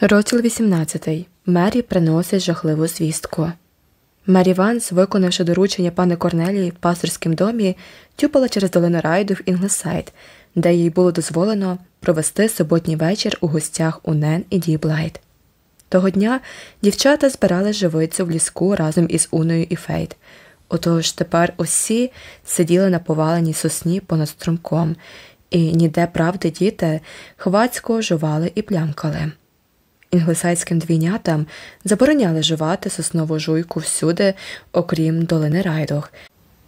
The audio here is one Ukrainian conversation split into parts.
Розділ 18. Мері приносить жахливу звістку. Мері Ванс, виконавши доручення пани Корнелії в пасторському домі, тюпала через долину райду в Інглесайд, де їй було дозволено провести суботній вечір у гостях у Нен і Ді Блайт. Того дня дівчата збирали живицю в ліску разом із Уною і Фейт. Отож тепер усі сиділи на поваленій сосні понад струмком, і ніде правди діти хвацько жували і плямкали. Інглсайдським двійнятам забороняли жувати соснову жуйку всюди, окрім Долини Райдуг.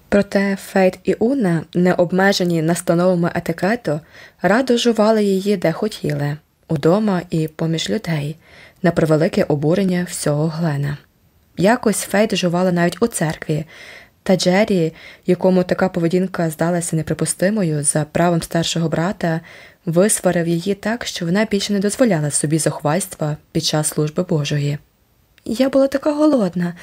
Проте Фейт і Уна, не обмежені настановами етикету, радо жували її де хотіли удома і поміж людей, на превелике обурення всього Глена. Якось Фейт жувала навіть у церкві, та Джері, якому така поведінка здалася неприпустимою за правом старшого брата, висварив її так, що вона більше не дозволяла собі захвальства під час служби Божої. Я була така голодна,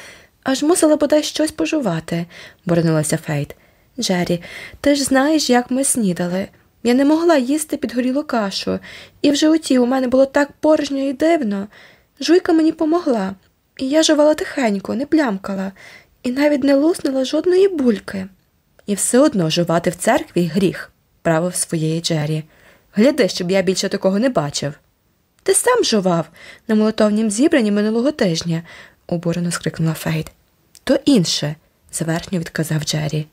аж мусила бодай щось пожувати, борнулася Фейт. Джері, ти ж знаєш, як ми снідали. Я не могла їсти підгорілу кашу, і в животі у мене було так порожньо і дивно. Жуйка мені помогла, і я жувала тихенько, не плямкала, і навіть не луснула жодної бульки. І все одно жувати в церкві гріх, правив своєї Джері. Гляди, щоб я більше такого не бачив. Ти сам жував на молотовнім зібранні минулого тижня, обурено скрикнула Фейт. То інше, завершньо відказав Джері.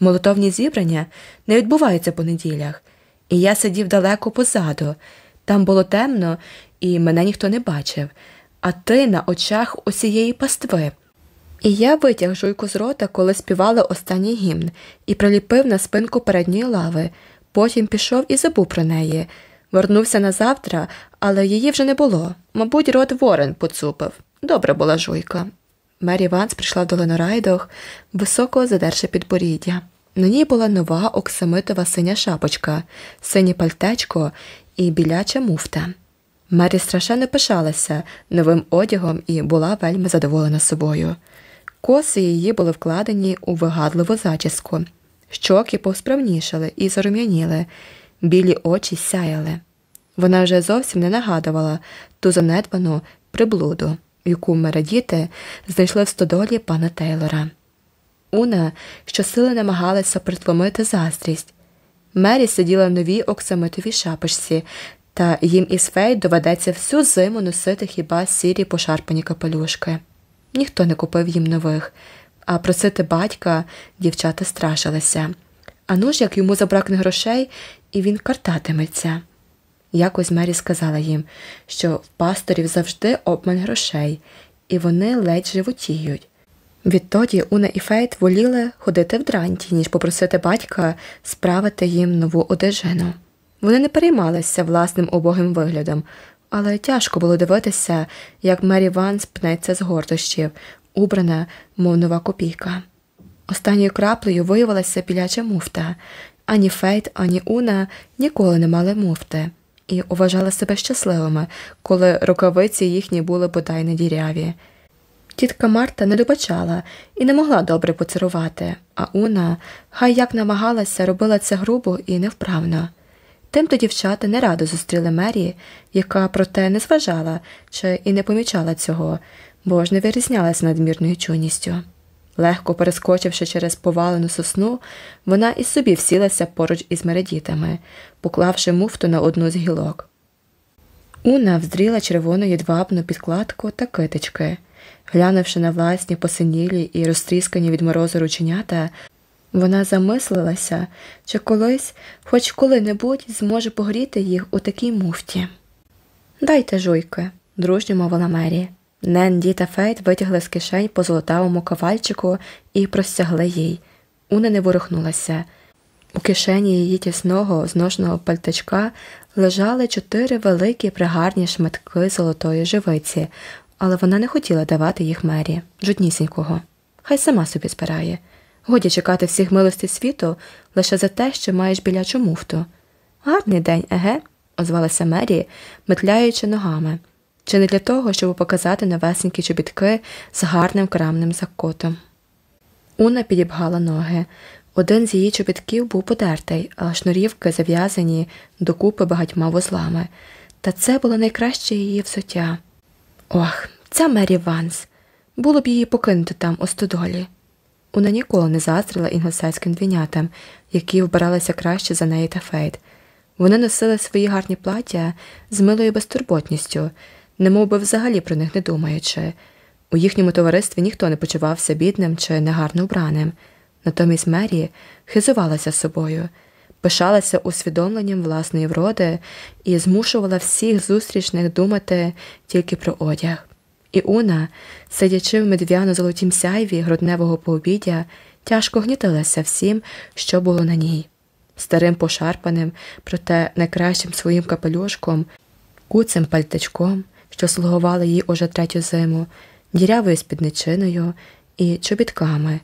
Молотовні зібрання не відбуваються по неділях, і я сидів далеко позаду. Там було темно, і мене ніхто не бачив, а ти на очах усієї пастви. І я витяг жуйку з рота, коли співали останній гімн, і приліпив на спинку передньої лави. Потім пішов і забув про неї. Вернувся на завтра, але її вже не було. Мабуть, рот Ворен поцупив. Добра була жуйка. Мері Ванс прийшла в долину райдох, високо задерши підборіддя. На ній була нова оксамитова синя шапочка, синє пальтечко і біляча муфта. Мері страшенно пишалася новим одягом і була вельми задоволена собою. Коси її були вкладені у вигадливу зачіску. Щоки повсправнішали і зарум'яніли, білі очі сяяли. Вона вже зовсім не нагадувала ту занедбану приблуду, яку мередіти знайшли в стодолі пана Тейлора. Уна щосили намагалася притломити заздрість. Мері сиділа в новій оксамитовій шапочці, та їм із фей доведеться всю зиму носити хіба сірі пошарпані капелюшки. Ніхто не купив їм нових а просити батька дівчата страшилися. А ну ж як йому забракне грошей, і він картатиметься. Якось Мері сказала їм, що в пасторів завжди обмаль грошей, і вони ледь животіють. Відтоді Уна і Фейт воліли ходити в дранті, ніж попросити батька справити їм нову одежину. Вони не переймалися власним убогим виглядом, але тяжко було дивитися, як Мері Ванс пнеться з гордощів, убрана, мов нова копійка. Останньою краплею виявилася біляча муфта. Ані Фейт, ані Уна ніколи не мали муфти і вважали себе щасливими, коли рукавиці їхні були бодай не діряві. Тітка Марта не добачала і не могла добре поцарувати, а Уна, хай як намагалася, робила це грубо і невправно. Тимто дівчата не радо зустріли Мері, яка проте не зважала чи і не помічала цього, бо ж не вирізнялася надмірною чуйністю. Легко перескочивши через повалену сосну, вона і собі всілася поруч із мередітами, поклавши муфту на одну з гілок. Уна вздріла червону єдвабну підкладку та китички. Глянувши на власні посинілі і розтріскані від морозу рученята, вона замислилася, чи колись, хоч коли-небудь, зможе погріти їх у такій муфті. Дайте жуйки, дружньо мовила Мері. Ненді та Фейт витягли з кишень по золотавому ковальчику і простягли їй. Уна не ворухнулася. У кишені її тісного зношеного пальтачка лежали чотири великі пригарні шматки золотої живиці, але вона не хотіла давати їх мері, жоднісінького. Хай сама собі збирає. Годі чекати всіх милостей світу лише за те, що маєш білячу муфту. Гарний день, еге, озвалася Мері, метляючи ногами чи не для того, щоб показати новесенькі чобітки з гарним крамним закотом. Уна підібгала ноги. Один з її чобітків був подертий, а шнурівки зав'язані докупи багатьма вузлами. та це було найкраще її взуття. Ох, ця Мері Ванс. Було б її покинути там у стодолі. Вона ніколи не заздрила інглсайдським двійнятам, які вбиралися краще за неї та Фейт. Вони носили свої гарні плаття з милою безтурботністю, немов би взагалі про них не думаючи. У їхньому товаристві ніхто не почувався бідним чи негарно вбраним. Натомість Мері хизувалася собою, пишалася усвідомленням власної вроди і змушувала всіх зустрічних думати тільки про одяг. І Уна, сидячи в медвяно золотім сяйві грудневого пообіддя, тяжко гнітилася всім, що було на ній. Старим пошарпаним, проте найкращим своїм капелюшком, куцим пальтичком, що слугували їй уже третю зиму, дірявою спідничиною і чобітками,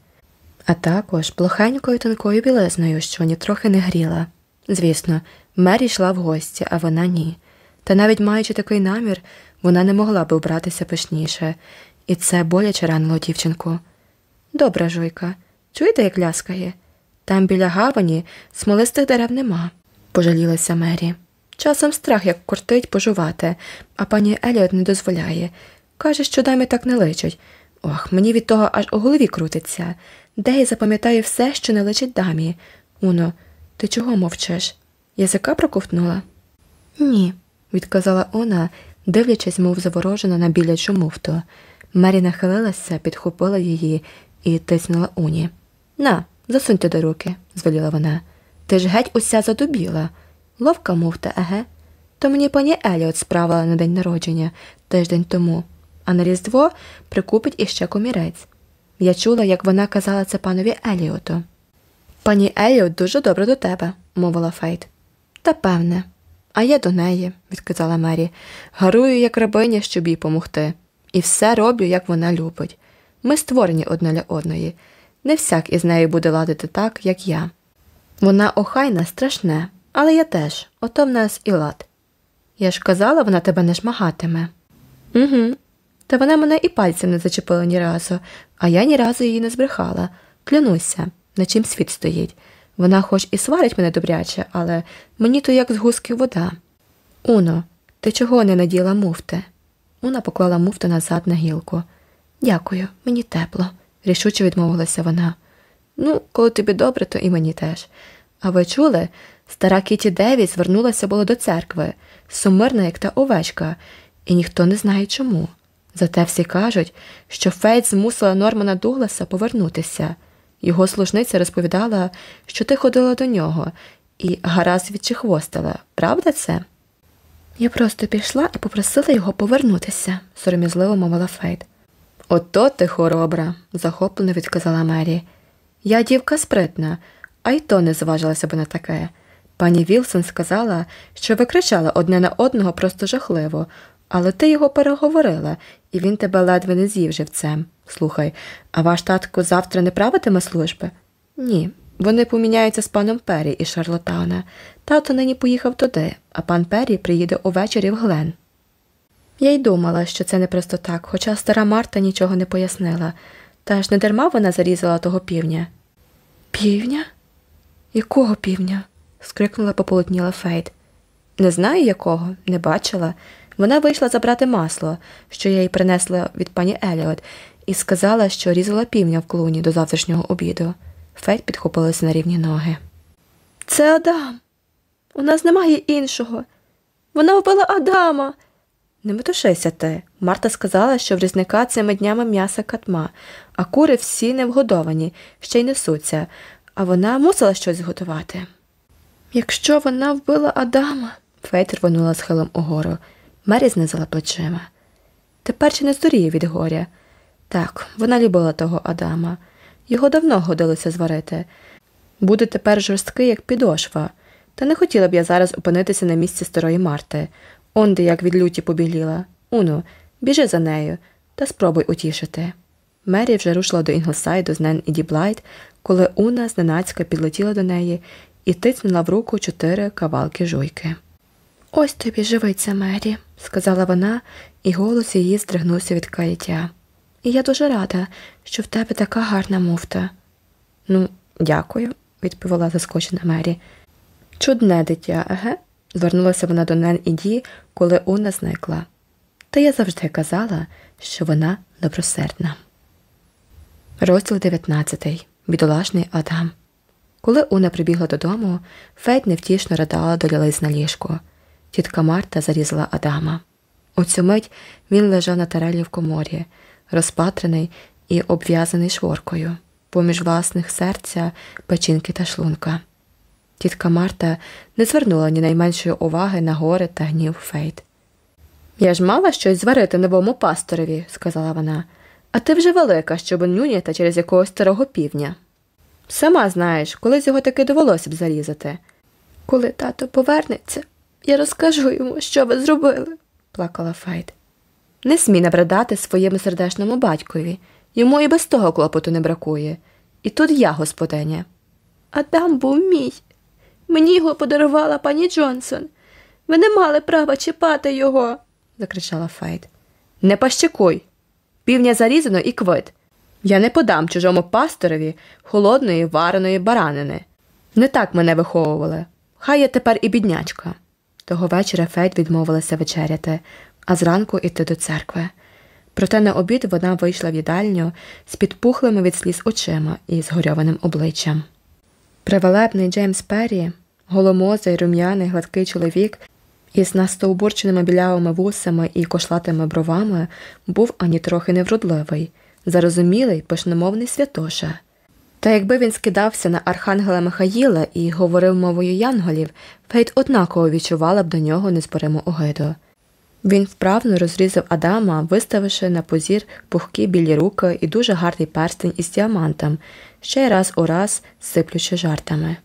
а також плохенькою тонкою білизною, що нітрохи не гріла. Звісно, Мері йшла в гості, а вона ні. Та навіть маючи такий намір, вона не могла би вбратися пишніше, і це боляче ранило дівчинку. Добра жуйка, чуєте, як ляскає? Там біля гавані смолистих дерев нема, пожалілася Мері. Часом страх як кортить пожувати, а пані Еліот не дозволяє. Каже, що дамі так не личить. Ох, мені від того аж у голові крутиться. Де я запам'ятаю все, що не личить дамі. Уно, ти чого мовчиш? Язика проковтнула? Ні, відказала вона, дивлячись, мов заворожена на білячу муфту. Мері нахилилася, підхопила її і втиснула Уні. На, засунь туди руки, звеліла вона. Ти ж геть уся задубіла. Ловка муфта, еге? То мені пані Еліот справила на день народження тиждень тому, а на Різдво прикупить іще комірець. Я чула, як вона казала це панові Еліоту. Пані Еліот дуже добре до тебе, мовила Фейт. Та певне, а я до неї, відказала Мері. Гарую, як рабиня, щоб їй помогти. І все роблю, як вона любить. Ми створені одна для одної. Не всяк із нею буде ладити так, як я. Вона охайна, страшне, але я теж, ото в нас і лад. Я ж казала, вона тебе не шмагатиме. Угу. Та вона мене і пальцем не зачепила ні разу, а я ні разу її не збрехала. Клянуся, на чим світ стоїть. Вона хоч і сварить мене добряче, але мені то як з гуски вода. Уно, ти чого не наділа муфти? Уна поклала муфту назад на гілку. Дякую, мені тепло, рішуче відмовилася вона. Ну, коли тобі добре, то і мені теж. А ви чули? Стара Кіті Деві звернулася було до церкви, сумирна, як та овечка, і ніхто не знає чому. Зате всі кажуть, що Фейт змусила Нормана Дугласа повернутися. Його служниця розповідала, що ти ходила до нього і гаразд відчихвостила. Правда це? Я просто пішла і попросила його повернутися, сором'язливо мовила Фейт. Ото ти хоробра, захоплено відказала Мері. Я дівка спритна, а й то не зважилася б на таке. Пані Вілсон сказала, що ви кричали одне на одного просто жахливо, але ти його переговорила, і він тебе ледве не з'їв живцем. Слухай, а ваш татко завтра не правитиме служби? Ні. Вони поміняються з паном Перрі із Шарлоттауна. Тато нині поїхав туди, а пан Перрі приїде увечері в Глен. Я й думала, що це не просто так, хоча стара Марта нічого не пояснила. Та ж не дарма вона зарізала того півня. Півня? Якого півня? Скрикнула пополотніла Фейт. Не знаю якого, не бачила. Вона вийшла забрати масло, що я їй принесла від пані Еліот, і сказала, що різала півня в клуні до завтрашнього обіду. Фейт підхопилася на рівні ноги. Це Адам. У нас немає іншого. Вона вбила Адама. Не метушися ти. Марта сказала, що в різника цими днями м'яса катма, а кури всі невгодовані, ще й несуться, а вона мусила щось готувати. Якщо вона вбила Адама, Фейт рвонула схилом угору. Мері знизила плечима. Тепер чи не здуріє від горя. Так, вона любила того Адама. Його давно годилося зварити. Буде тепер жорсткий, як підошва, та не хотіла б я зараз опинитися на місці старої Марти. Онде як від люті побіліла. Уну, біжи за нею та спробуй утішити. Мері вже рушила до Інглсайду з Нен і Ді Блайт, коли Уна зненацька підлетіла до неї і втиснула в руку чотири кавалки жуйки. Ось тобі живиця, Мері, сказала вона, і голос її здригнувся від каяття. І я дуже рада, що в тебе така гарна муфта. Ну, дякую, відповіла заскочена Мері. Чудне дитя, еге? Звернулася вона до Нен і Ді, коли Уна зникла. Та я завжди казала, що вона добросердна. Розділ 19. Бідолашний Адам. Коли Уна прибігла додому, Фейт невтішно ридала долялись на ліжко. Тітка Марта зарізала Адама. У цю мить він лежав на тарелі в коморі, розпатрений і обв'язаний шворкою, поміж власних серця, печінки та шлунка. Тітка Марта не звернула ні найменшої уваги на горе та гнів Фейт. Я ж мала щось зварити новому пасторові, сказала вона, а ти вже велика, щоб нюняти через якогось старого півня. Сама знаєш, колись його таки довелося б зарізати. Коли тато повернеться, я розкажу йому, що ви зробили, плакала Фейт. Не смій набридати своєму сердечному батькові. Йому і без того клопоту не бракує. І тут я господиня. Адам був мій. Мені його подарувала пані Джонсон. Ви не мали права чіпати його, закричала Фейт. Не пащикуй. Півня зарізано і квит. Я не подам чужому пасторові холодної вареної баранини. Не так мене виховували. Хай я тепер і біднячка. Того вечора Фейт відмовилася вечеряти, а зранку йти до церкви. Проте на обід вона вийшла в їдальню з підпухлими від сліз очима і згорьованим обличчям. Привелебний Джеймс Перрі, голомозий, рум'яний, гладкий чоловік із настовбурченими білявими вусами і кошлатими бровами, був ані невродливий, зарозумілий, пишномовний святоша. Та якби він скидався на архангела Михаїла і говорив мовою янголів, Фейт однаково відчувала б до нього незборему огиду. Він вправно розрізав Адама, виставивши на позір пухкі білі руки і дуже гарний перстень із діамантом, ще раз у раз сиплючи жартами.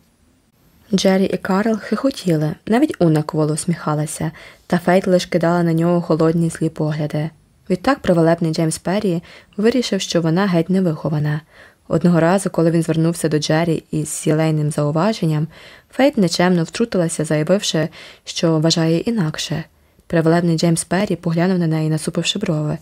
Джері і Карл хихотіли, навіть Уна кволо усміхалася, та Фейт лиш кидала на нього холодні злі погляди. Відтак превелебний Джеймс Перрі вирішив, що вона геть невихована. Одного разу, коли він звернувся до Джері із єлейним зауваженням, Фейт нечемно втрутилася, заявивши, що вважає інакше. Превелебний Джеймс Перрі поглянув на неї, насупивши брови.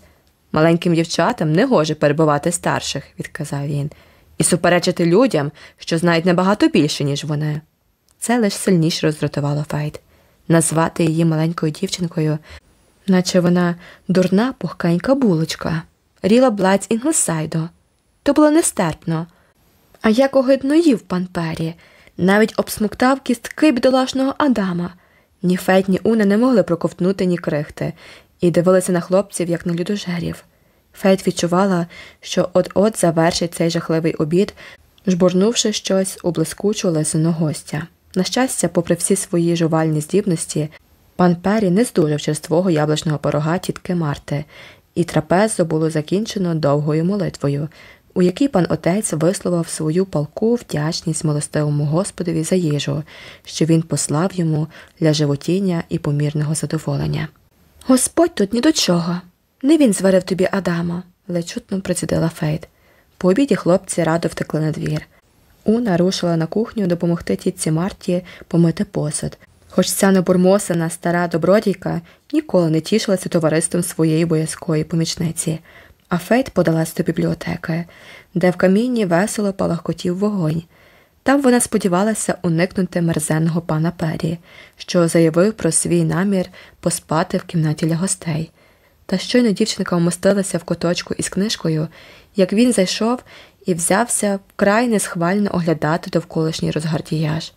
Маленьким дівчатам не гоже перебивати старших, відказав він, і суперечити людям, що знають набагато більше, ніж вони. Це лише сильніше роздратувало Фейт. Назвати її маленькою дівчинкою, наче вона дурна пухкенька булочка, Рілла Блайт з Інглсайду. То було нестерпно. А як огидно їв пан Перрі, навіть обсмоктав кістки бідолашного Адама. Ні Фейт, ні Уна не могли проковтнути ні крихти, і дивилися на хлопців, як на людожерів. Фейт відчувала, що от-от завершить цей жахливий обід, жбурнувши щось у блискучу лисину гостя. На щастя, попри всі свої жувальні здібності, пан Перрі не здужав черствого яблучного пирога тітки Марти, і трапезу було закінчено довгою молитвою, у якій пан отець висловив свою палку вдячність милостивому Господові за їжу, що він послав йому для животіння і помірного задоволення. Господь тут ні до чого. Не він зварив тобі Адама, ледь чутно процідила Фейт. По обіді хлопці радо втекли на двір. Уна рушила на кухню допомогти тітці Марті помити посуд, хоч ця небурмосена стара добродійка ніколи не тішилася товариством своєї боязкої помічниці а Фейт подалась до бібліотеки, де в камінні весело палахкотів вогонь. Там вона сподівалася уникнути мерзенного пана Пері, що заявив про свій намір поспати в кімнаті для гостей. Та щойно дівчинка вмостилася в куточку із книжкою, як він зайшов і взявся вкрай несхвально оглядати довколишній розгардіяж.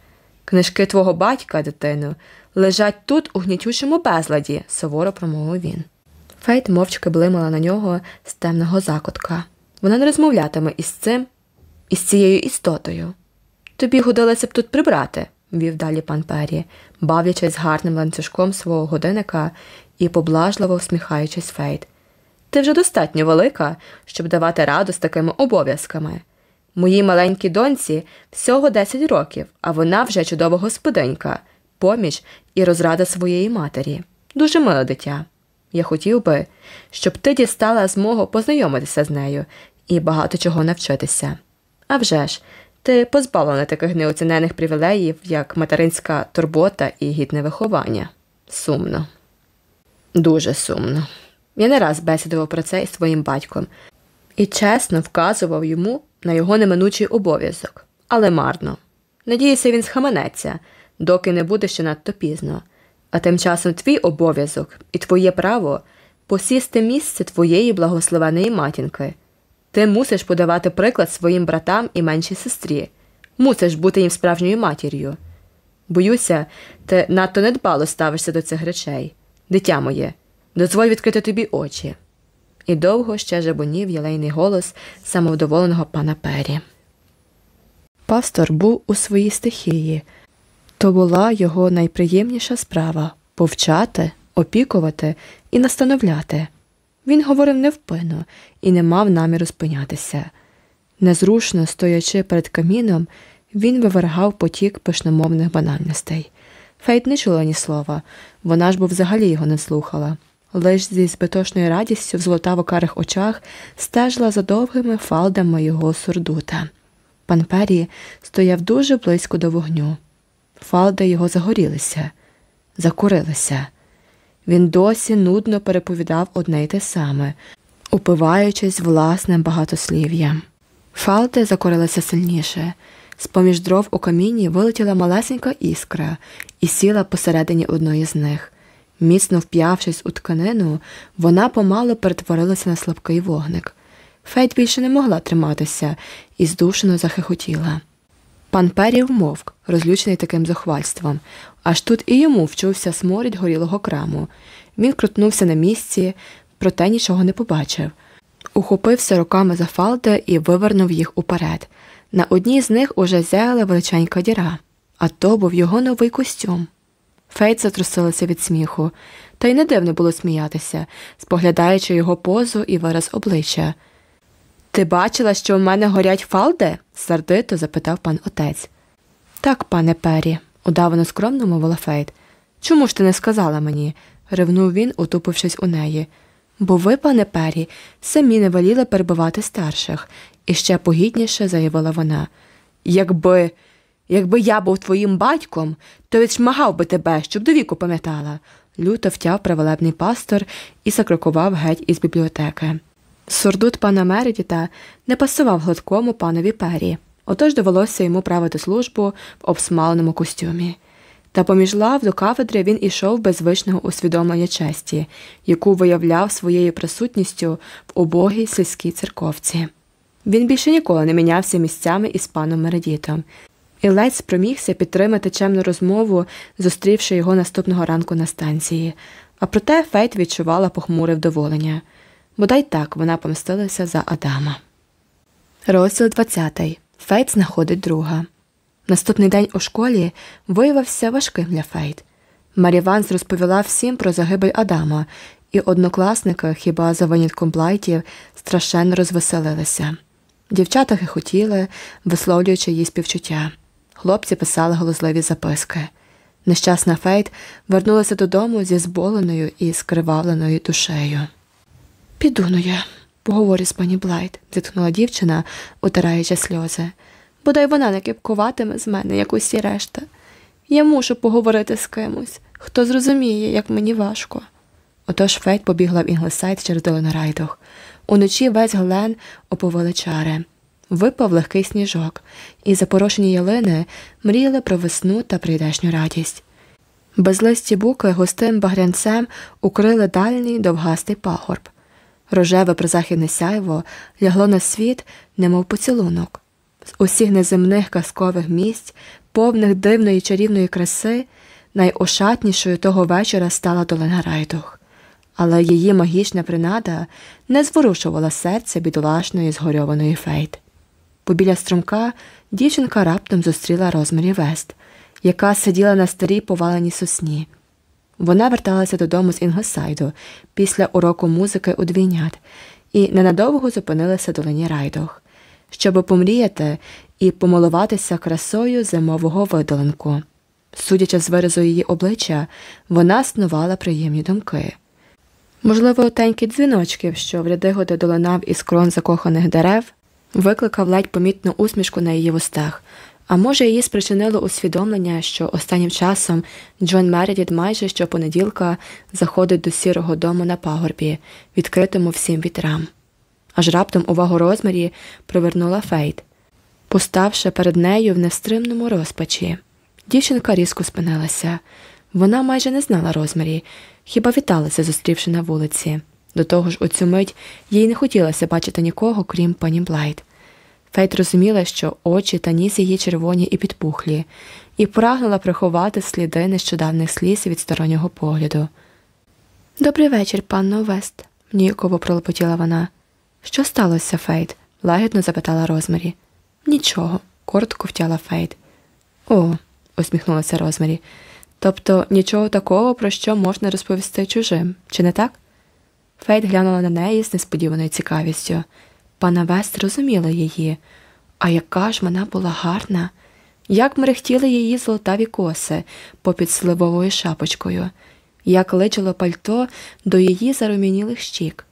Книжки твого батька, дитино, лежать тут у гнітючому безладі, суворо промовив він. Фейт мовчки блимала на нього з темного закутка. Вона не розмовлятиме із цим, із цією істотою. Тобі годилося б тут прибрати, вів далі пан Перрі, бавлячись гарним ланцюжком свого годинника і поблажливо всміхаючись Фейт. Ти вже достатньо велика, щоб давати раду з такими обов'язками. Моїй маленькій доньці всього 10 років, а вона вже чудова господинька, поміч і розрада своєї матері. Дуже миле дитя. Я хотів би, щоб ти дістала змогу познайомитися з нею і багато чого навчитися. А вже ж, ти позбавлена таких неоцінених привілеїв, як материнська турбота і гідне виховання. Сумно, дуже сумно. Я не раз бесідував про це із своїм батьком і чесно вказував йому на його неминучий обов'язок, але марно. Надіюся, він схаменеться, доки не буде ще надто пізно. А тим часом твій обов'язок і твоє право посісти місце твоєї благословеної матінки. Ти мусиш подавати приклад своїм братам і меншій сестрі, мусиш бути їм справжньою матір'ю. Боюся, ти надто недбало ставишся до цих речей. Дитя моє, дозволь відкрити тобі очі. І довго ще жебонів єлейний голос самовдоволеного пана Пері. Пастор був у своїй стихії. То була його найприємніша справа повчати, опікувати і настановляти. Він говорив невпинно і не мав наміру спинятися. Незрушно стоячи перед каміном, він вивергав потік пишномовних банальностей. Фейт не чула ні слова, вона ж бо взагалі його не слухала. Лиш зі збитошною радістю в золотаво карих очах стежила за довгими фалдами його сурдута. Пан Пері стояв дуже близько до вогню. Фалди його загорілися, закурилися. Він досі нудно переповідав одне й те саме, упиваючись власним багатослів'ям. Фалди закорилися сильніше. З поміж дров у каміні вилетіла малесенька іскра і сіла посередині одної з них. Міцно вп'явшись у тканину, вона помало перетворилася на слабкий вогник. Фейт більше не могла триматися і здушено захихотіла. Пан Пері вмовк, розлючений таким зухвальством, аж тут і йому вчувся сморід горілого краму. Він крутнувся на місці, проте нічого не побачив. Ухопився руками за фалди і вивернув їх уперед. На одній з них уже зяяла величенька діра, а то був його новий костюм. Фейт затрусилася від сміху, та й не дивно було сміятися, споглядаючи його позу і вираз обличчя. Ти бачила, що в мене горять фалди? сердито запитав пан отець. Так, пане Перрі, удавано скромно мовила Фейт. Чому ж ти не сказала мені? ревнув він, утупившись у неї. Бо ви, пане Пері, самі не воліли перебивати старших, і ще погідніше заявила вона. Якби якби я був твоїм батьком, то відшмагав би тебе, щоб до віку пам'ятала. Люто втяв праволебний пастор і закрокував геть із бібліотеки. Сурдут пана Мередіта не пасував гладкому панові пері, отож довелося йому правити службу в обсмаленому костюмі. Та поміж лав до кафедри він ішов без звичного усвідомлення честі, яку виявляв своєю присутністю в убогій сільській церковці. Він більше ніколи не мінявся місцями із паном Мередітом, і ледь спромігся підтримати чемну розмову, зустрівши його наступного ранку на станції, а проте Фейт відчувала похмуре вдоволення. Бодай так вона помстилася за Адама. Розділ 20. Фейт знаходить друга. Наступний день у школі виявився важким для Фейт. Мері Ванс розповіла всім про загибель Адама, і однокласники, хіба за винятком блайтів, страшенно розвеселилися. Дівчата хихотіли, висловлюючи її співчуття. Хлопці писали глузливі записки. Нещасна Фейт вернулася додому зі зболеною і скривавленою душею. Піду-но я, поговорю з пані Блайт, зітхнула дівчина, утираючи сльози. Бодай вона не кипкуватиме з мене, як усі решта. Я мушу поговорити з кимось, хто зрозуміє, як мені важко. Отож Фейт побігла в Інглсайд через долину Райдуг. Уночі весь Глен оповили чари. Випав легкий сніжок, і запорошені ялини мріяли про весну та прийдешню радість. Безлисті буки густим багрянцем укрили дальній довгастий пагорб. Рожеве призахідне сяйво лягло на світ, немов поцілунок. З усіх неземних казкових місць, повних дивної чарівної краси, найошатнішою того вечора стала долина Райдух. Але її магічна принада не зворушувала серце бідолашної згорьованої фейт. Побіля струмка дівчинка раптом зустріла Розмарі Вест, яка сиділа на старій поваленій сосні. Вона верталася додому з Інгосайду після уроку музики у двійнят і ненадовго зупинилася долині Райдох, щоб помріяти і помилуватися красою зимового видоленку. Судячи з виразу її обличчя, вона снувала приємні думки. Можливо, тенький дзвіночків, що в ряди годи долинав із крон закоханих дерев, викликав ледь помітну усмішку на її вустах, а може, її спричинило усвідомлення, що останнім часом Джон Мередіт майже щопонеділка заходить до сірого дому на пагорбі, відкритому всім вітрам. Аж раптом увагу розмірі привернула Фейт, поставши перед нею в нестримному розпачі. Дівчинка різко спинилася. Вона майже не знала розмірі, хіба віталася, зустрівши на вулиці. До того ж, у цю мить їй не хотілося бачити нікого, крім пані Блайт. Фейт розуміла, що очі та ніс її червоні і підпухлі, і прагнула приховати сліди нещодавних сліз від стороннього погляду. Добрий вечір, панно Вест, ніяково пробелькотіла вона. Що сталося, Фейт? лагідно запитала Розмарі. Нічого, коротко втяла Фейт. О, усміхнулася Розмарі. Тобто нічого такого, про що можна розповісти чужим, чи не так? Фейт глянула на неї з несподіваною цікавістю. Панна Вест розуміла її, а яка ж вона була гарна, як мерехтіли її золотаві коси попід сливовою шапочкою, як личило пальто до її зарум'янілих щік,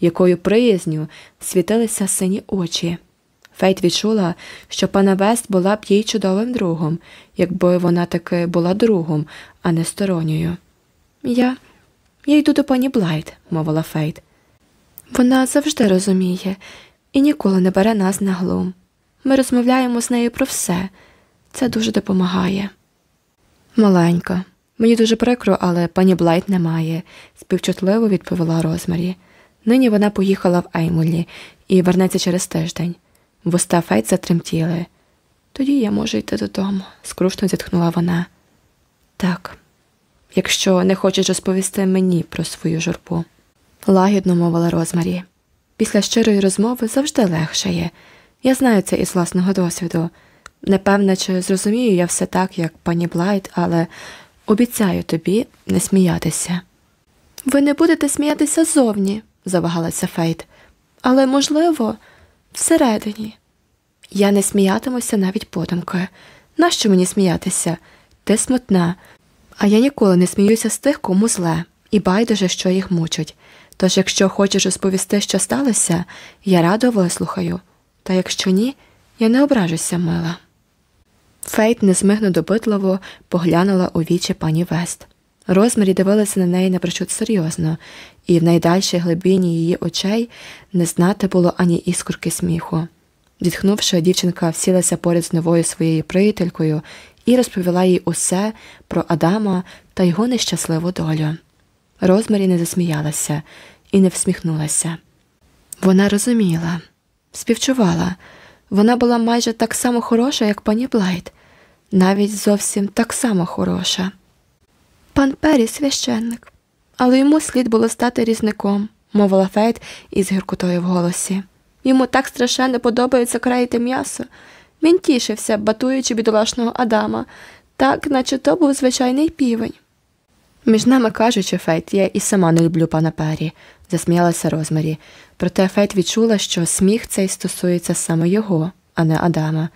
якою приязню світилися сині очі. Фейт відчула, що панна Вест була б їй чудовим другом, якби вона таки була другом, а не сторонньою. Я я йду до пані Блайт, мовила Фейт. Вона завжди розуміє і ніколи не бере нас на глум. Ми розмовляємо з нею про все. Це дуже допомагає. Маленька, мені дуже прикро, але пані Блайт немає, співчутливо відповіла Розмарі. Нині вона поїхала в Ейвонлі і вернеться через тиждень. Вуста Фейт затремтіли. Тоді я можу йти додому, скрушно зітхнула вона. Так, якщо не хочеш розповісти мені про свою журбу, лагідно мовила Розмарі. Після щирої розмови завжди легшає. Я знаю це із власного досвіду. Не певна, чи зрозумію я все так, як пані Блайт, але обіцяю тобі не сміятися. Ви не будете сміятися зовні, завагалася Фейт, але, можливо, всередині. Я не сміятимусь навіть подумки. Нащо мені сміятися? Ти смутна, а я ніколи не сміюся з тих, кому зле, і байдуже, що їх мучать. Тож, якщо хочеш розповісти, що сталося, я радо вислухаю, та якщо ні, я не ображуся, мила. Фейт незмигно допитливо поглянула у вічі пані Вест. Розмірі дивилася на неї напрочуд серйозно, і в найдальшій глибині її очей не знати було ані іскорки сміху. Зітхнувши, дівчинка всілася поряд з новою своєю приятелькою і розповіла їй усе про Адама та його нещасливу долю. Розмарі не засміялася і не всміхнулася. Вона розуміла, співчувала. Вона була майже так само хороша, як пані Блайт, навіть зовсім так само хороша. Пан Пері священник, але йому слід було стати різником, мовила Фейт із гіркотою в голосі. Йому так страшенно подобається краяти м'ясо. Він тішився, батуючи бідолашного Адама, так, наче то був звичайний півень. Між нами кажучи, Фейт, я і сама не люблю пана Пері, засміялася Розмарі. Проте Фейт відчула, що сміх цей стосується саме його, а не Адама.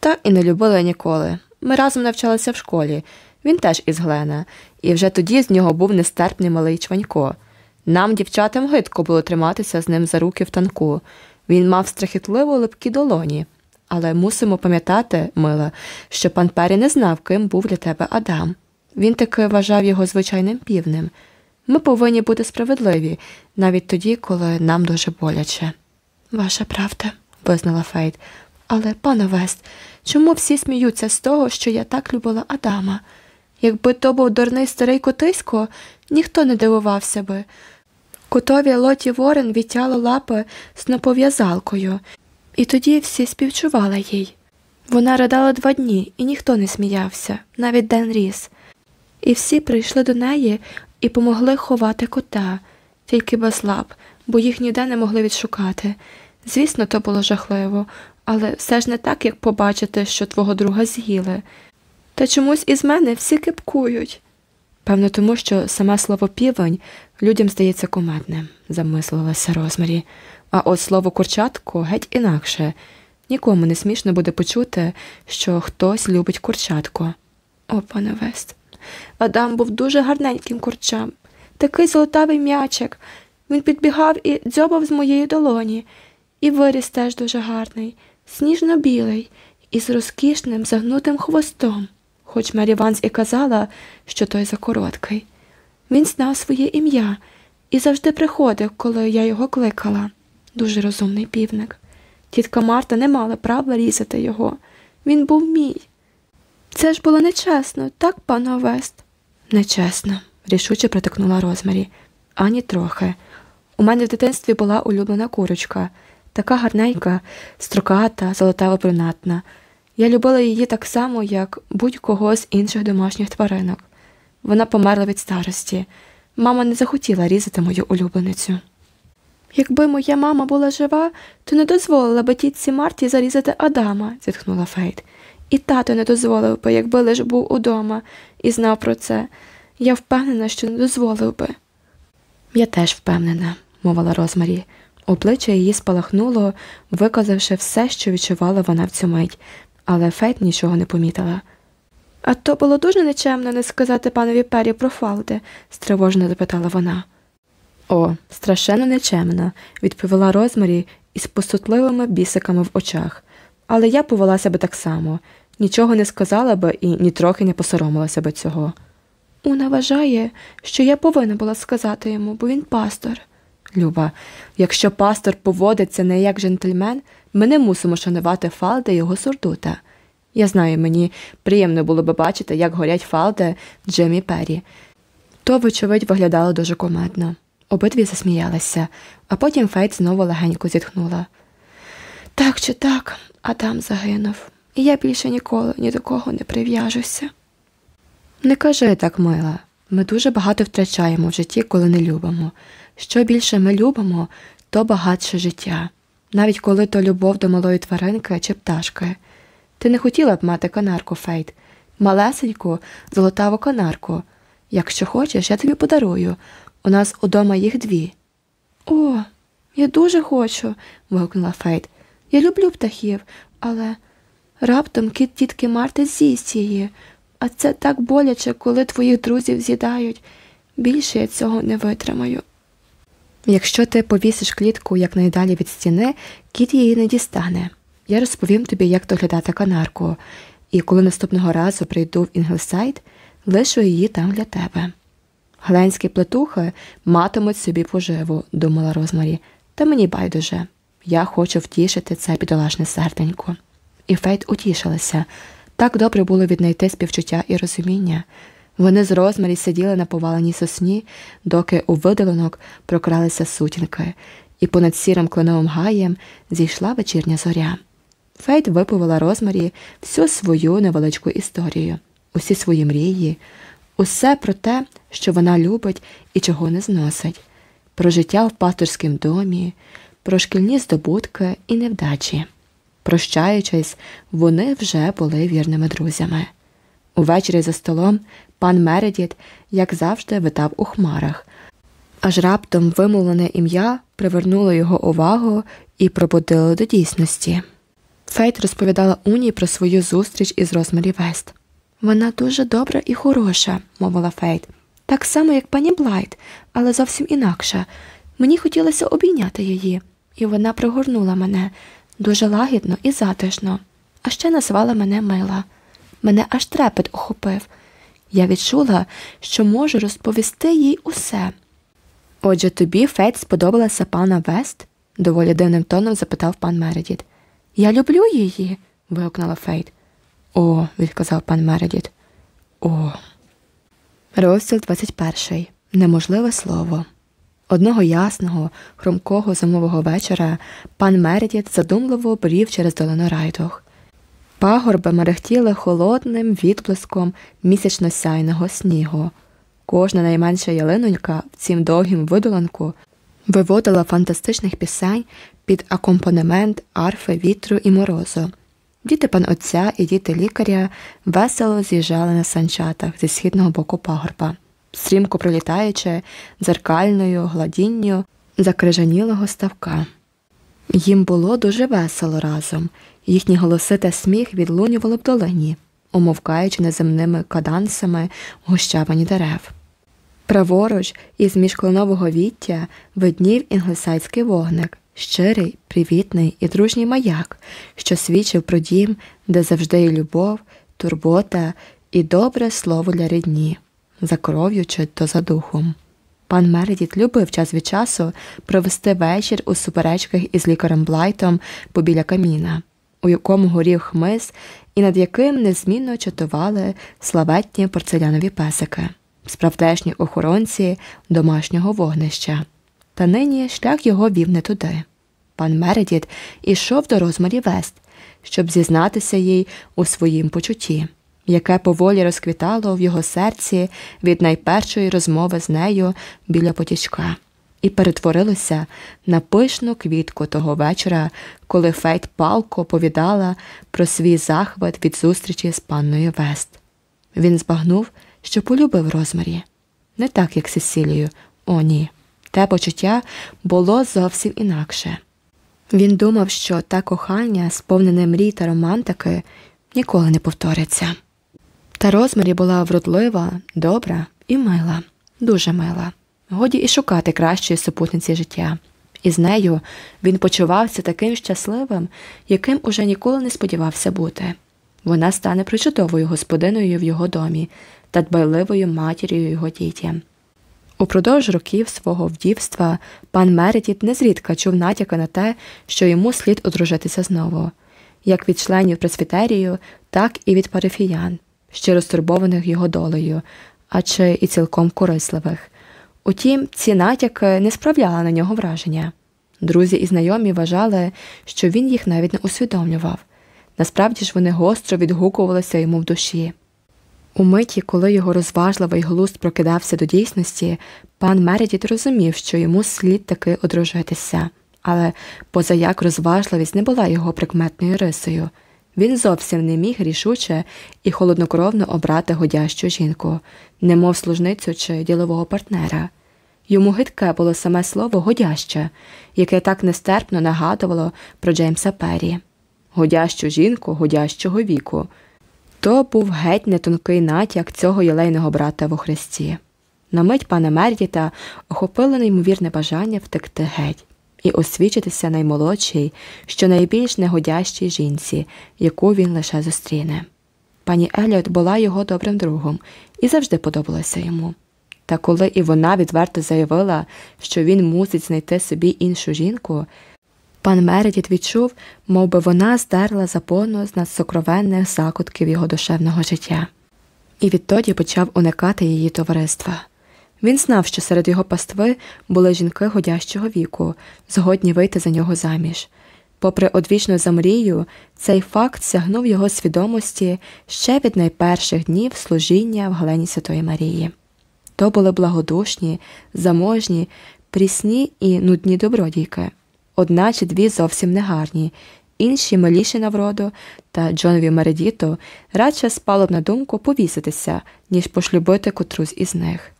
Так і не любила ніколи. Ми разом навчалися в школі. Він теж із Глена, і вже тоді з нього був нестерпний малий чванько. Нам, дівчатам, гидко було триматися з ним за руки в танку. Він мав страхітливо липкі долоні. Але мусимо пам'ятати, мила, що пан Пері не знав, ким був для тебе Адам. Він таки вважав його звичайним півнем. Ми повинні бути справедливі, навіть тоді, коли нам дуже боляче. Ваша правда, визнала Фейт. Але, пане Вест, чому всі сміються з того, що я так любила Адама? Якби то був дурний старий котисько, ніхто не дивувався би. Котові Лоті Ворен відтяла лапи з напов'язалкою, і тоді всі співчували їй. Вона ридала два дні, і ніхто не сміявся, навіть Ден Ріс. І всі прийшли до неї і помогли ховати кота, тільки без лап, бо їх ніде не могли відшукати. Звісно, то було жахливо, але все ж не так, як побачити, що твого друга з'їли. Та чомусь із мене всі кипкують. Певно, тому що саме слово півень людям здається кумедним, замислилася Розмарі. А от слово курчатко геть інакше. Нікому не смішно буде почути, що хтось любить курчатко. О, пане Вест, Адам був дуже гарненьким курчам, такий золотавий м'ячик. Він підбігав і дзьобав з моєї долоні, і виріс теж дуже гарний, сніжно-білий, із розкішним загнутим хвостом, хоч Мері Ванс і казала, що той закороткий. Він знав своє ім'я і завжди приходив, коли я його кликала. Дуже розумний півник. Тітка Марта не мала права різати його. Він був мій. Це ж було нечесно, так, пане Овест? Нечесно, рішуче притикнула Розмарі. Ані трохи. У мене в дитинстві була улюблена курочка, така гарненька, строката, золотаво брунатна. Я любила її так само, як будь-кого з інших домашніх тваринок. Вона померла від старості. Мама не захотіла різати мою улюбленицю. Якби моя мама була жива, то не дозволила би тітці Марті зарізати Адама, зітхнула Фейт. І тато не дозволив би, якби лиш був удома і знав про це. Я впевнена, що не дозволив би. Я теж впевнена, мовила Розмарі. Обличчя її спалахнуло, виказавши все, що відчувала вона в цю мить, але Фейт нічого не помітила. А то було дуже нечемно не сказати панові Пері про Фалди? стривожно запитала вона. О, страшенно нечемно, відповіла Розмарі із пустотливими бісиками в очах. Але я повела себе так само, нічого не сказала би і нітрохи не посоромилася би цього. Уна вважає, що я повинна була сказати йому, бо він пастор. Люба, якщо пастор поводиться не як джентльмен, ми не мусимо шанувати фалди його сурдута. Я знаю, мені приємно було би бачити, як горять фалди Джемі Перрі. То, вочевидь, виглядало дуже комедно. Обидві засміялися, а потім Фейт знову легенько зітхнула. Так чи так, Адам загинув, і я більше ніколи ні до кого не прив'яжуся. Не кажи так, мила. Ми дуже багато втрачаємо в житті, коли не любимо. Що більше ми любимо, то багатше життя, навіть коли то любов до малої тваринки чи пташки. Ти не хотіла б мати канарку, Фейт, малесеньку, золотаву канарку. Якщо хочеш, я тобі подарую. У нас удома їх дві. О, я дуже хочу. вигукнула Фейт. Я люблю птахів, але раптом кіт тітки Марти з'їсть її, а це так боляче, коли твоїх друзів з'їдають. Більше я цього не витримаю. Якщо ти повісиш клітку якнайдалі від стіни, кіт її не дістане. Я розповім тобі, як доглядати канарку, і коли наступного разу прийду в Інглсайд, лишу її там для тебе. Гленські плетухи матимуть собі поживу, думала Розмарі, та мені байдуже. Я хочу втішити це бідолашне серденько. І Фейт утішилася. Так добре було віднайти співчуття і розуміння. Вони з Розмарі сиділи на поваленій сосні, доки у видолинок прокралися сутінки, і понад сірим кленовим гаєм зійшла вечірня зоря. Фейт виповіла Розмарі всю свою невеличку історію, усі свої мрії, усе про те, що вона любить і чого не зносить, про життя в пасторському домі, про шкільні здобутки і невдачі. Прощаючись, вони вже були вірними друзями. Увечері за столом пан Мередіт, як завжди, витав у хмарах, аж раптом вимовлене ім'я привернуло його увагу і пробудило до дійсності. Фейт розповідала Уні про свою зустріч із Розмарі Вест. Вона дуже добра і хороша, мовила Фейт, так само, як пані Блайт, але зовсім інакша. Мені хотілося обійняти її, і вона пригорнула мене дуже лагідно і затишно, а ще назвала мене мила. Мене аж трепет охопив. Я відчула, що можу розповісти їй усе. Отже, тобі, Фейт, сподобалася панна Вест? доволі дивним тоном запитав пан Мередіт. Я люблю її. вигукнула Фейт. О, відказав пан Мередіт. О. Розділ 21. Неможливе слово. Одного ясного, хромкого зимового вечора пан Мередіт задумливо брів через долину райдух. Пагорби мерехтіли холодним відблиском місячно сяйного снігу. Кожна найменша ялинонька в цім довгім видоланку виводила фантастичних пісень під акомпанемент арфи вітру і морозу. Діти пан отця і діти лікаря весело з'їжджали на санчатах зі східного боку пагорба, стрімко пролітаючи дзеркальною гладінню закрижанілого ставка. Їм було дуже весело разом, їхні голоси та сміх відлунювали в долині, умовкаючи неземними кадансами гущавані дерев. Праворуч, із міжклонового віття виднів інглесайський вогник, щирий, привітний і дружній маяк, що свідчив про дім, де завжди є любов, турбота і добре слово для рідні, за кров'ю чи то за духом. Пан Мередіт любив час від часу провести вечір у суперечках із лікарем Блайтом побіля каміна, у якому горів хмиз і над яким незмінно чатували славетні порцелянові песики. справдешні охоронці домашнього вогнища. Та нині шлях його вів не туди. Пан Мередіт ішов до Розмарі Вест, щоб зізнатися їй у своїм почутті, яке поволі розквітало в його серці від найпершої розмови з нею біля потічка, і перетворилося на пишну квітку того вечора, коли Фейт палко повідала про свій захват від зустрічі з панною Вест. Він збагнув, що полюбив Розмарі. Не так, як Сесілію, о ні. Те почуття було зовсім інакше. Він думав, що те кохання, сповнене мрій та романтики, ніколи не повториться. Та Розмарі була вродлива, добра і мила, дуже мила. Годі і шукати кращої супутниці життя. І з нею він почувався таким щасливим, яким уже ніколи не сподівався бути. Вона стане причудовою господиною в його домі та дбайливою матір'ю його дітям. Упродовж років свого вдівства пан Мередіт незрідка чув натяки на те, що йому слід одружитися знову, як від членів пресвітерію, так і від парафіян, щиро стурбованих його долею, а чи і цілком корисливих. Утім, ці натяки не справляли на нього враження. Друзі і знайомі вважали, що він їх навіть не усвідомлював. Насправді ж вони гостро відгукувалися йому в душі. У миті, коли його розважливий глузд прокидався до дійсності, пан Мередіт розумів, що йому слід таки одружитися, але позаяк розважливість не була його прикметною рисою. Він зовсім не міг рішуче і холоднокровно обрати годящу жінку, немов служницю чи ділового партнера. Йому гидке було саме слово годяще, яке так нестерпно нагадувало про Джеймса Перрі. годящу жінку годящого віку. То був геть нетонкий натяк цього єлейного брата во Христі. На мить пана Мердіта охопило неймовірне бажання втекти геть і освічитися наймолодшій, що найбільш негодящій жінці, яку він лише зустріне. Пані Еліот була його добрим другом і завжди подобалася йому. Та коли і вона відверто заявила, що він мусить знайти собі іншу жінку, Пан Мередіт відчув, мов би вона здерла запону з надсокровенних закутків його душевного життя, і відтоді почав уникати її товариства. Він знав, що серед його пастви були жінки годящого віку, згодні вийти за нього заміж. Попри одвічну замрію, цей факт сягнув його свідомості ще від найперших днів служіння в Галені Святої Марії. То були благодушні, заможні, прісні і нудні добродійки одна чи дві зовсім негарні, інші миліші на вроду, та Джонові Мередіту радше спало б на думку повіситися, ніж пошлюбити котрусь із них.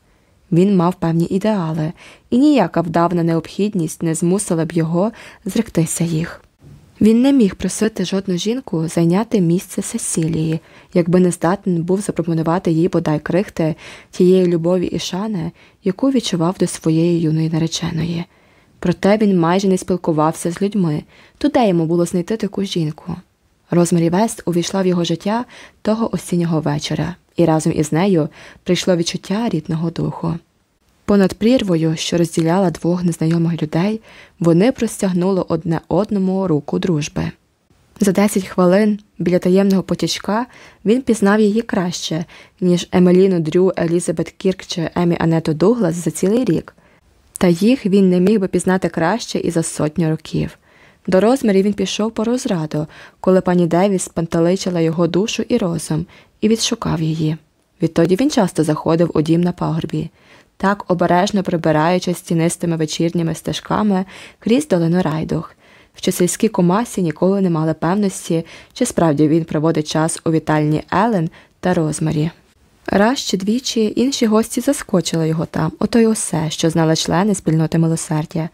Він мав певні ідеали, і ніяка вдавна необхідність не змусила б його зректися їх. Він не міг просити жодну жінку зайняти місце Сесілії, якби не здатен був запропонувати їй бодай крихти тієї любові і шани, яку відчував до своєї юної нареченої. Проте він майже не спілкувався з людьми, то де йому було знайти таку жінку. Розмарі Вест увійшла в його життя того осіннього вечора, і разом із нею прийшло відчуття рідного духу. Понад прірвою, що розділяла двох незнайомих людей, вони простягнули одне одному руку дружби. За десять хвилин біля таємного потічка він пізнав її краще, ніж Емеліну Дрю, Елізабет Кірк чи Емі Анету Дуглас за цілий рік. Та їх він не міг би пізнати краще і за сотню років. До розмірів він пішов по розраду, коли пані Девіс панталичила його душу і розум, і відшукав її. Відтоді він часто заходив у дім на пагорбі, так обережно прибираючись стінистими вечірніми стежками крізь долину райдух, що сільські комасі ніколи не мали певності, чи справді він проводить час у вітальні Елен та Розмарі. Раз чи двічі інші гості заскочили його там, ото й усе, що знали члени спільноти милосердя.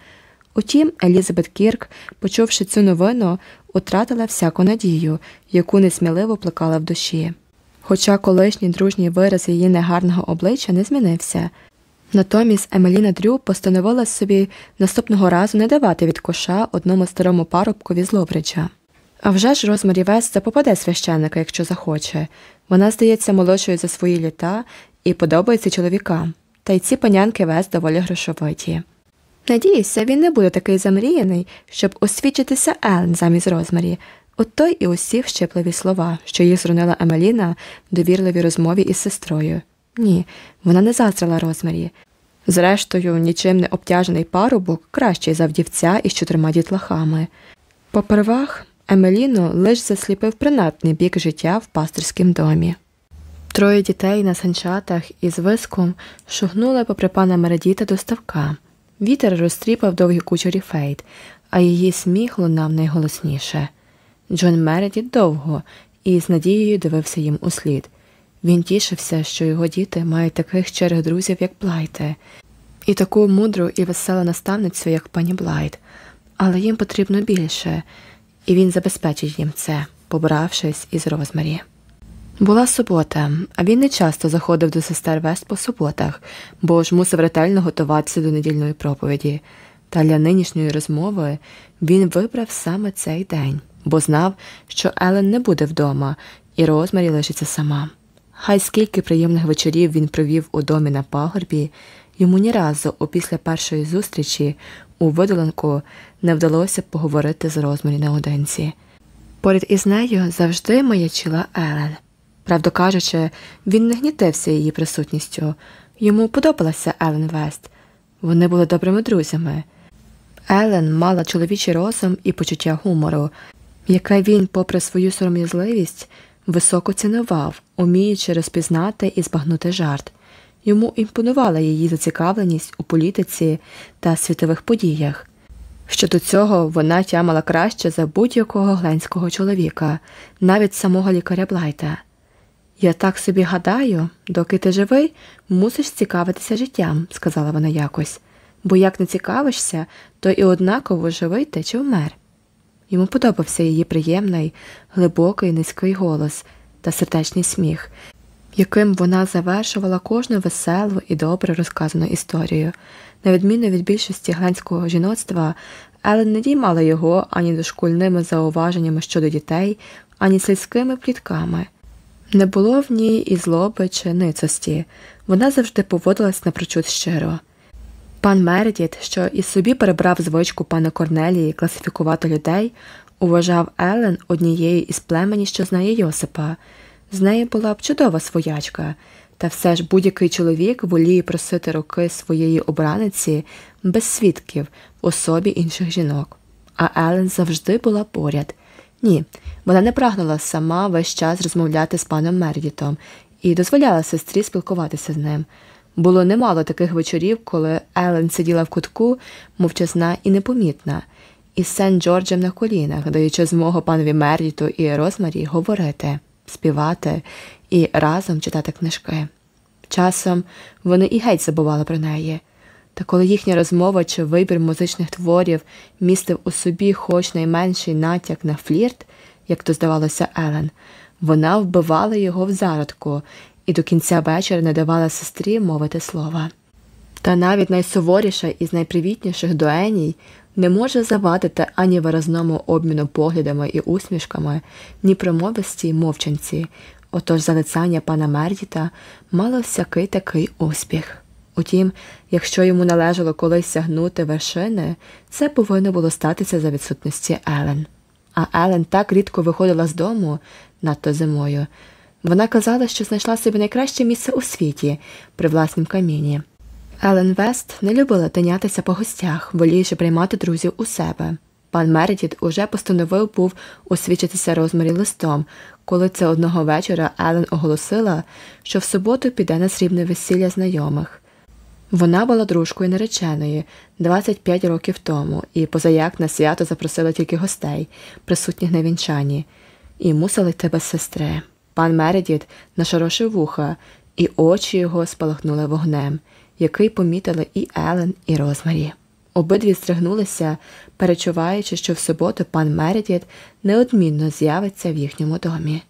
Утім, Елізабет Кірк, почувши цю новину, утратила всяку надію, яку несміливо плекала в душі. Хоча колишній дружній вираз її негарного обличчя не змінився. Натомість Емеліна Дрю постановила собі наступного разу не давати від коша одному старому парубкові з Ловриджа. А вже ж Розмарі Вест запопаде священника, якщо захоче. Вона здається молодшою за свої літа і подобається чоловікам, та й ці панянки Вест доволі грошовиті. Надіюся, він не буде такий замріяний, щоб освічитися Елен замість Розмарі. От тобі й усі ущипливі слова, що їх зронила Емеліна в довірливій розмові із сестрою. Ні, вона не заздрила Розмарі. Зрештою, нічим не обтяжений парубок кращий за вдівця із чотирма дітлахами. Попервах, Емеліну лиш засліпив принадний бік життя в пастирськім домі. Троє дітей на санчатах із виском шугнули попри пана Мередіта до ставка. Вітер розтріпав довгі кучері Фейт, а її сміх лунав найголосніше. Джон Мередіт довго і з надією дивився їм услід. Він тішився, що його діти мають таких щирих друзів, як Блайте, і таку мудру і веселу наставницю, як пані Блайт, але їм потрібно більше, і він забезпечить їм це, побравшись із Розмарі. Була субота, а він не часто заходив до сестер Вест по суботах, бо ж мусив ретельно готуватися до недільної проповіді. Та для нинішньої розмови він вибрав саме цей день, бо знав, що Елен не буде вдома, і Розмарі лишиться сама. Хай скільки приємних вечорів він провів у домі на пагорбі, йому ні разу опісля першої зустрічі у видоленку не вдалося поговорити з Розмарі наодинці. Поряд із нею завжди маячила Елен. Правду кажучи, він не гнітився її присутністю. Йому подобалася Елен Вест. Вони були добрими друзями. Елен мала чоловічий розум і почуття гумору, яке він, попри свою сором'язливість, високо цінував, уміючи розпізнати і збагнути жарт. Йому імпонувала її зацікавленість у політиці та світових подіях. Щодо цього вона тямила краще за будь-якого гленського чоловіка, навіть самого лікаря Блайта. Я так собі гадаю, доки ти живий, мусиш цікавитися життям, сказала вона якось, бо як не цікавишся, то і однаково живий ти чи вмер. Йому подобався її приємний, глибокий, низький голос та сердечний сміх, яким вона завершувала кожну веселу і добре розказану історію. На відміну від більшості глянського жіноцтва, Елен не діймала його ані дошкульними зауваженнями щодо дітей, ані сільськими плітками. Не було в ній і злоби чи ницості, вона завжди поводилась напрочуд щиро. Пан Мередіт, що і собі перебрав звичку пана Корнелії класифікувати людей, уважав Елен однією із племені, що знає Йосипа. З нею була б чудова своячка, та все ж будь-який чоловік воліє просити руки своєї обраниці без свідків в особі інших жінок. А Елен завжди була поряд. Ні, вона не прагнула сама весь час розмовляти з паном Мердітом і дозволяла сестрі спілкуватися з ним. Було немало таких вечорів, коли Елен сиділа в кутку, мовчазна і непомітна, із Сен Джорджем на колінах, даючи змогу панові Мердіту і Розмарі говорити, співати і разом читати книжки. Часом вони і геть забували про неї. Та коли їхня розмова чи вибір музичних творів містив у собі хоч найменший натяк на флірт, як то здавалося Елен, вона вбивала його в зародку і до кінця вечора не давала сестрі мовити слова. Та навіть найсуворіша із найпривітніших дуеній не може завадити ані виразному обміну поглядами і усмішками, ні промовистій мовчанці, отож залицяння пана Мердіта мало всякий такий успіх. Утім, якщо йому належало колись сягнути вершини, це повинно було статися за відсутності Елен. А Елен так рідко виходила з дому, надто зимою. Вона казала, що знайшла собі найкраще місце у світі при власнім каміні. Елен Вест не любила тинятися по гостях, воліючи приймати друзів у себе. Пан Мередіт уже постановив був освічитися розмірі листом, коли це одного вечора Елен оголосила, що в суботу піде на срібне весілля знайомих. Вона була дружкою нареченої 25 років тому і позаяк на свято запросила тільки гостей, присутніх на вінчанні, і мусила йти без сестри. Пан Мередіт нашорошив вуха, і очі його спалахнули вогнем, який помітили і Елен, і Розмарі. Обидві стригнулися, перечуваючи, що в суботу пан Мередіт неодмінно з'явиться в їхньому домі.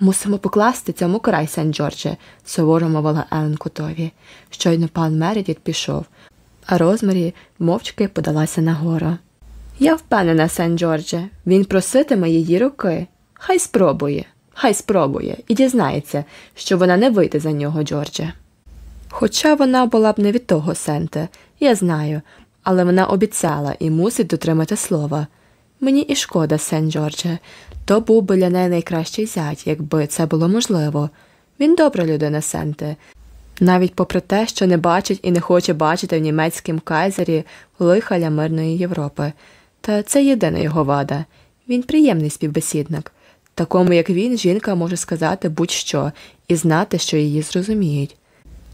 Мусимо покласти цьому край, Сен Джордже, суворо мовила Елен Кутові. Щойно пан Мередіт пішов, а Розмарі мовчки подалася нагору. Я впевнена, Сен Джордже, він проситиме її руки. Хай спробує, хай спробує і дізнається, що вона не вийде за нього, Джордже. Хоча вона була б не від того Сенте, я знаю, але вона обіцяла і мусить дотримати слова. Мені і шкода, Сен Джордже, то був би для неї найкращий зять, якби це було можливо. Він добра людина, Сенте. навіть попри те, що не бачить і не хоче бачити в німецькому кайзері лихаля мирної Європи. Та це єдина його вада. Він приємний співбесідник. Такому, як він, жінка може сказати будь-що і знати, що її зрозуміють.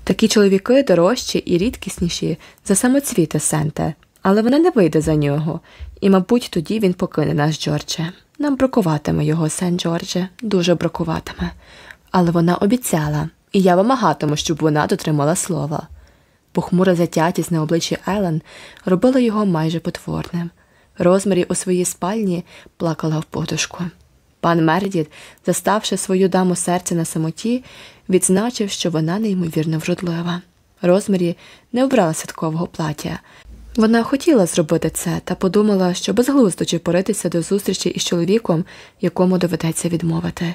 Такі чоловіки дорожчі і рідкісніші за самоцвіти Сенте, але вона не вийде за нього, і, мабуть, тоді він покине нас, Джордже. Нам бракуватиме його, Сен Джордже, дуже бракуватиме. Але вона обіцяла, і я вимагатиму, щоб вона дотримала слова. Похмура затятість на обличчі Елен робила його майже потворним. Розмарі у своїй спальні плакала в подушку. Пан Мердіт, заставши свою даму серця на самоті, відзначив, що вона неймовірно вродлива. Розмарі не обрала святкового плаття. Вона хотіла зробити це та подумала, що безглуздо чепоритися до зустрічі із чоловіком, якому доведеться відмовити.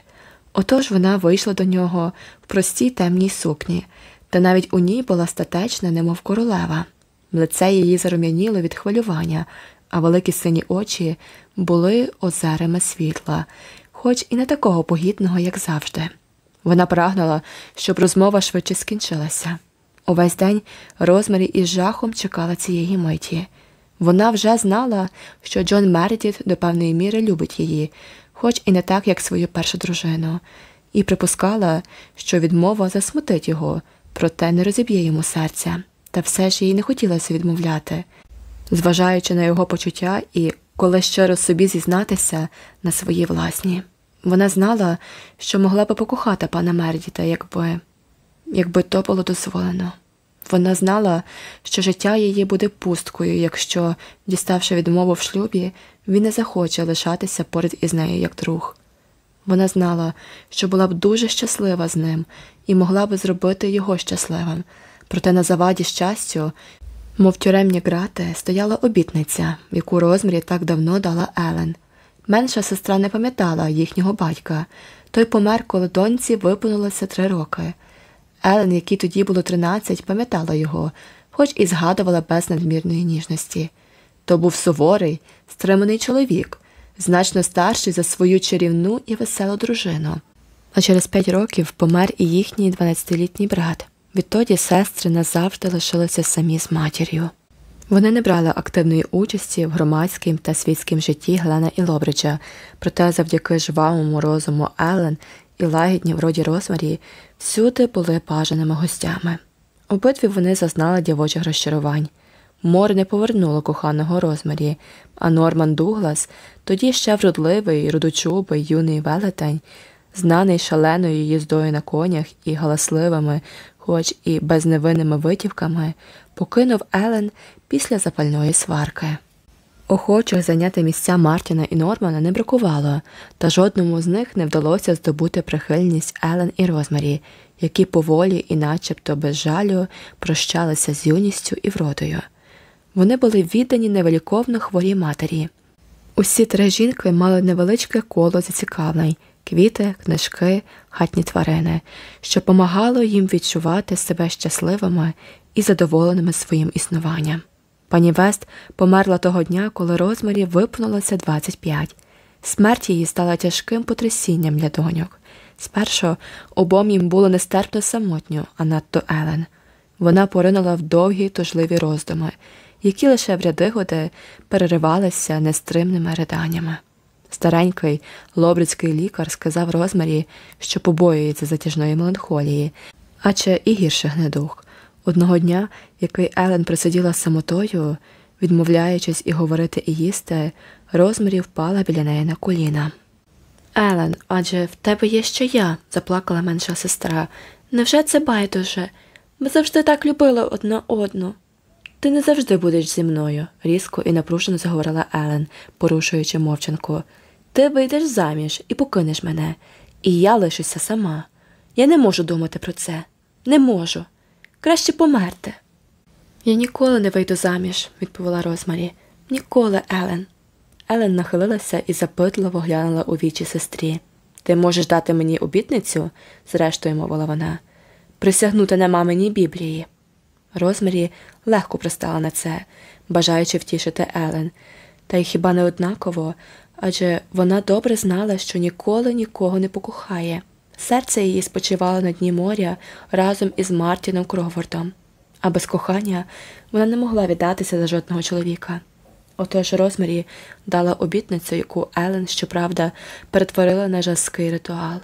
Отож вона вийшла до нього в простій темній сукні, та навіть у ній була статечна, немов королева. Лице її зарум'яніло від хвилювання, а великі сині очі були озерами світла, хоч і не такого погідного, як завжди. Вона прагнула, щоб розмова швидше скінчилася. Увесь день Розмарі із жахом чекала цієї миті. Вона вже знала, що Джон Мередіт до певної міри любить її, хоч і не так, як свою першу дружину, і припускала, що відмова засмутить його, проте не розіб'є йому серця, та все ж їй не хотілося відмовляти, зважаючи на його почуття і коли щиро собі зізнатися на свої власні. Вона знала, що могла би покохати пана Мердіта, якби якби то було дозволено. Вона знала, що життя її буде пусткою, якщо, діставши відмову в шлюбі, він не захоче лишатися поряд із нею як друг. Вона знала, що була б дуже щаслива з ним і могла би зробити його щасливим, проте на заваді щастю, мов тюремні грати, стояла обітниця, яку розмірі так давно дала Елен. Менша сестра не пам'ятала їхнього батька. Той помер, коли доньці виповнилося три роки. Елен, якій тоді було тринадцять, пам'ятала його, хоч і згадувала без надмірної ніжності. То був суворий, стриманий чоловік, значно старший за свою чарівну і веселу дружину. А через п'ять років помер і їхній дванадцятилітній брат. Відтоді сестри назавжди лишилися самі з матір'ю. Вони не брали активної участі в громадському та світському житті Глена і Лобриджа, проте завдяки жвавому розуму Елен і лагідній вроді Розмарі всюди були бажаними гостями. Обидві вони зазнали дівочих розчарувань. Море не повернуло коханого Розмарі, а Норман Дуглас, тоді ще вродливий, рудочубий юний велетень, знаний шаленою їздою на конях і галасливими, хоч і безневинними витівками, покинув Елен після запальної сварки. Охочих зайняти місця Мартіна і Нормана не бракувало, та жодному з них не вдалося здобути прихильність Елен і Розмарі, які поволі і начебто без жалю прощалися з юністю і вродою. Вони були віддані невеликовно хворій матері. Усі три жінки мали невеличке коло зацікавлень квіти, книжки, хатні тварини, що помагало їм відчувати себе щасливими і задоволеними своїм існуванням. Пані Вест померла того дня, коли розмарі випнулося 25. Смерть її стала тяжким потрясінням для доньок. Спершу обом їм було нестерпно самотньо, а надто Елен. Вона поринула в довгі тужливі роздуми, які лише в ряди годи переривалися нестримними риданнями. Старенький лобрицький лікар сказав Розмарі, що побоюється затяжної меланхолії, адже і гірших недух. Одного дня, який Елен присиділа самотою, відмовляючись і говорити і їсти, Розмарі впала біля неї на коліна. Елен, адже в тебе є ще я, заплакала менша сестра. Невже це байдуже? Ми завжди так любили одна одну. Ти не завжди будеш зі мною, різко і напружено заговорила Елен, порушуючи мовчанку. Ти вийдеш заміж і покинеш мене, і я лишуся сама. Я не можу думати про це. Не можу. Краще померти. Я ніколи не вийду заміж, відповіла Розмарі. Ніколи, Елен. Елен нахилилася і запитливо глянула у вічі сестрі. Ти можеш дати мені обітницю, зрештою мовила вона, присягнути на маминій Біблії. Розмарі легко пристала на це, бажаючи втішити Елен, та й хіба не однаково, адже вона добре знала, що ніколи нікого не покохає, Серце її спочивало на дні моря разом із Мартіном Крофордом, а без кохання вона не могла віддатися за жодного чоловіка. Отож Розмарі дала обітницю, яку Елен, щоправда, перетворила на жаский ритуал.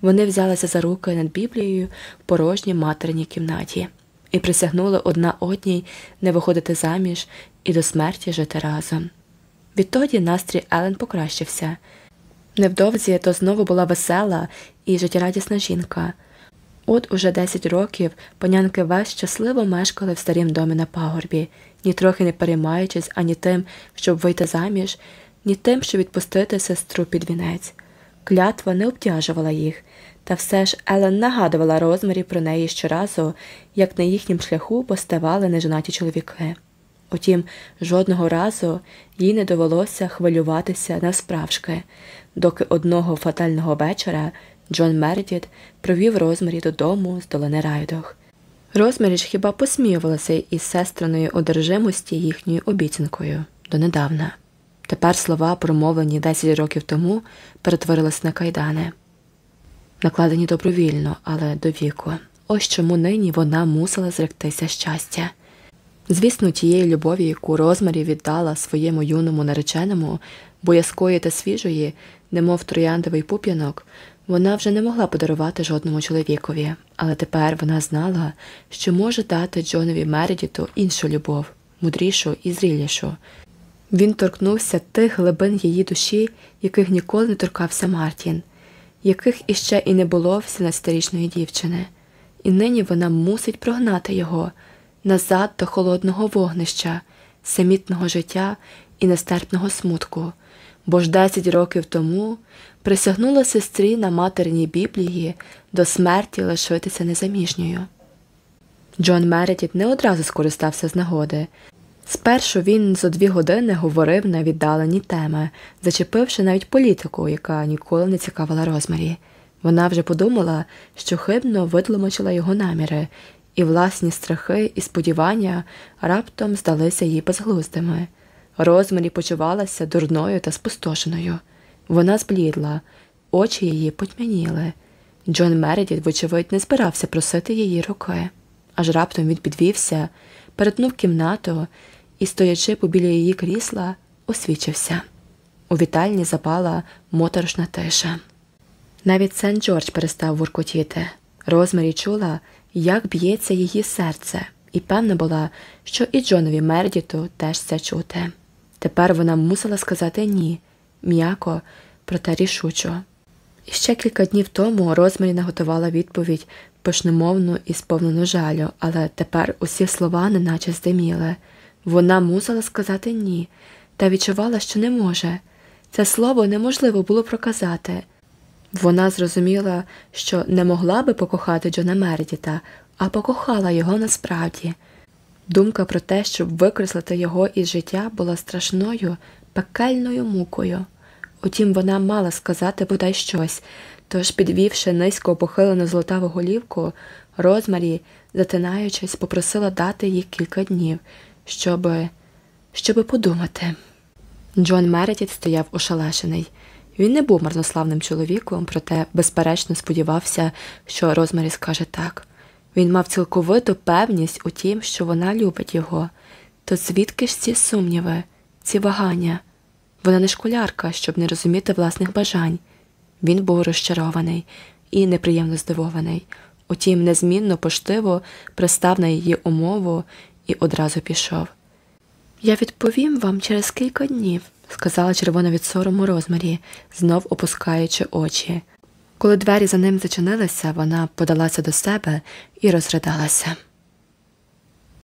Вони взялися за руки над Біблією в порожній материній кімнаті і присягнули одна одній не виходити заміж і до смерті жити разом. Відтоді настрій Елен покращився. Невдовзі то знову була весела і життєрадісна жінка. От уже 10 років панянки весь щасливо мешкали в старім домі на пагорбі, нітрохи не переймаючись ані тим, щоб вийти заміж, ні тим, щоб відпустити сестру під вінець. Клятва не обтяжувала їх, та все ж Елен нагадувала розмірі про неї щоразу, як на їхнім шляху поставали неженаті чоловіки. Утім, жодного разу їй не довелося хвилюватися навсправжки, доки одного фатального вечора Джон Мердіт провів Розмарі додому з долини Райдох. Ж хіба посміювалася із сестриної одержимості їхньою обіцянкою донедавна. Тепер слова, промовлені 10 років тому, перетворились на кайдани, накладені добровільно, але до віку. Ось чому нині вона мусила зректися щастя. Звісно, тієї любові, яку Розмарі віддала своєму юному нареченому, боязкої та свіжої, немов трояндовий пуп'янок, вона вже не могла подарувати жодному чоловікові, але тепер вона знала, що може дати Джонові Мередіту іншу любов, мудрішу і зрілішу. Він торкнувся тих глибин її душі, яких ніколи не торкався Мартін, яких іще і не було в 17-річної дівчини, і нині вона мусить прогнати його назад до холодного вогнища, самітного життя і нестерпного смутку, бо ж 10 років тому присягнула сестрі на материній біблії до смерті лишитися незаміжньою. Джон Мередіт не одразу скористався з нагоди. Спершу він зо дві години говорив на віддалені теми, зачепивши навіть політику, яка ніколи не цікавила розмірі. Вона вже подумала, що хибно витлумачила його наміри, і власні страхи і сподівання раптом здалися їй безглуздими. Розмарі почувалася дурною та спустошеною. Вона зблідла, очі її потьмяніли. Джон Мередіт, вочевидь, не збирався просити її руки, аж раптом він підвівся, перетнув кімнату і, стоячи побіля її крісла, освічився. У вітальні запала моторошна тиша. Навіть Сен Джордж перестав вуркотіти. Розмарі чула, як б'ється її серце, і певна була, що і Джонові Мердіту теж це чути. Тепер вона мусила сказати ні, м'яко, проте рішучо. І ще кілька днів тому Розмарі наготувала відповідь пишномовну і сповнену жалю, але тепер усі слова неначе здиміли. Вона мусила сказати ні, та відчувала, що не може. Це слово неможливо було проказати. Вона зрозуміла, що не могла би покохати Джона Мердіта, а покохала його насправді. Думка про те, щоб викреслити його із життя, була страшною, пекельною мукою. Утім, вона мала сказати бодай щось, тож, підвівши низько похилену золотаву голівку, Розмарі, затинаючись, попросила дати їй кілька днів, щоби щоби подумати. Джон Мередіт стояв ошалешений. Він не був марнославним чоловіком, проте, безперечно, сподівався, що Розмарі скаже так. Він мав цілковиту певність у тім, що вона любить його. То звідки ж ці сумніви, ці вагання? Вона не школярка, щоб не розуміти власних бажань. Він був розчарований і неприємно здивований, утім, незмінно поштиво пристав на її умову і одразу пішов. Я відповім вам через кілька днів, сказала червона від сорому розмарі, знов опускаючи очі. Коли двері за ним зачинилися, вона подалася до себе і розридалася.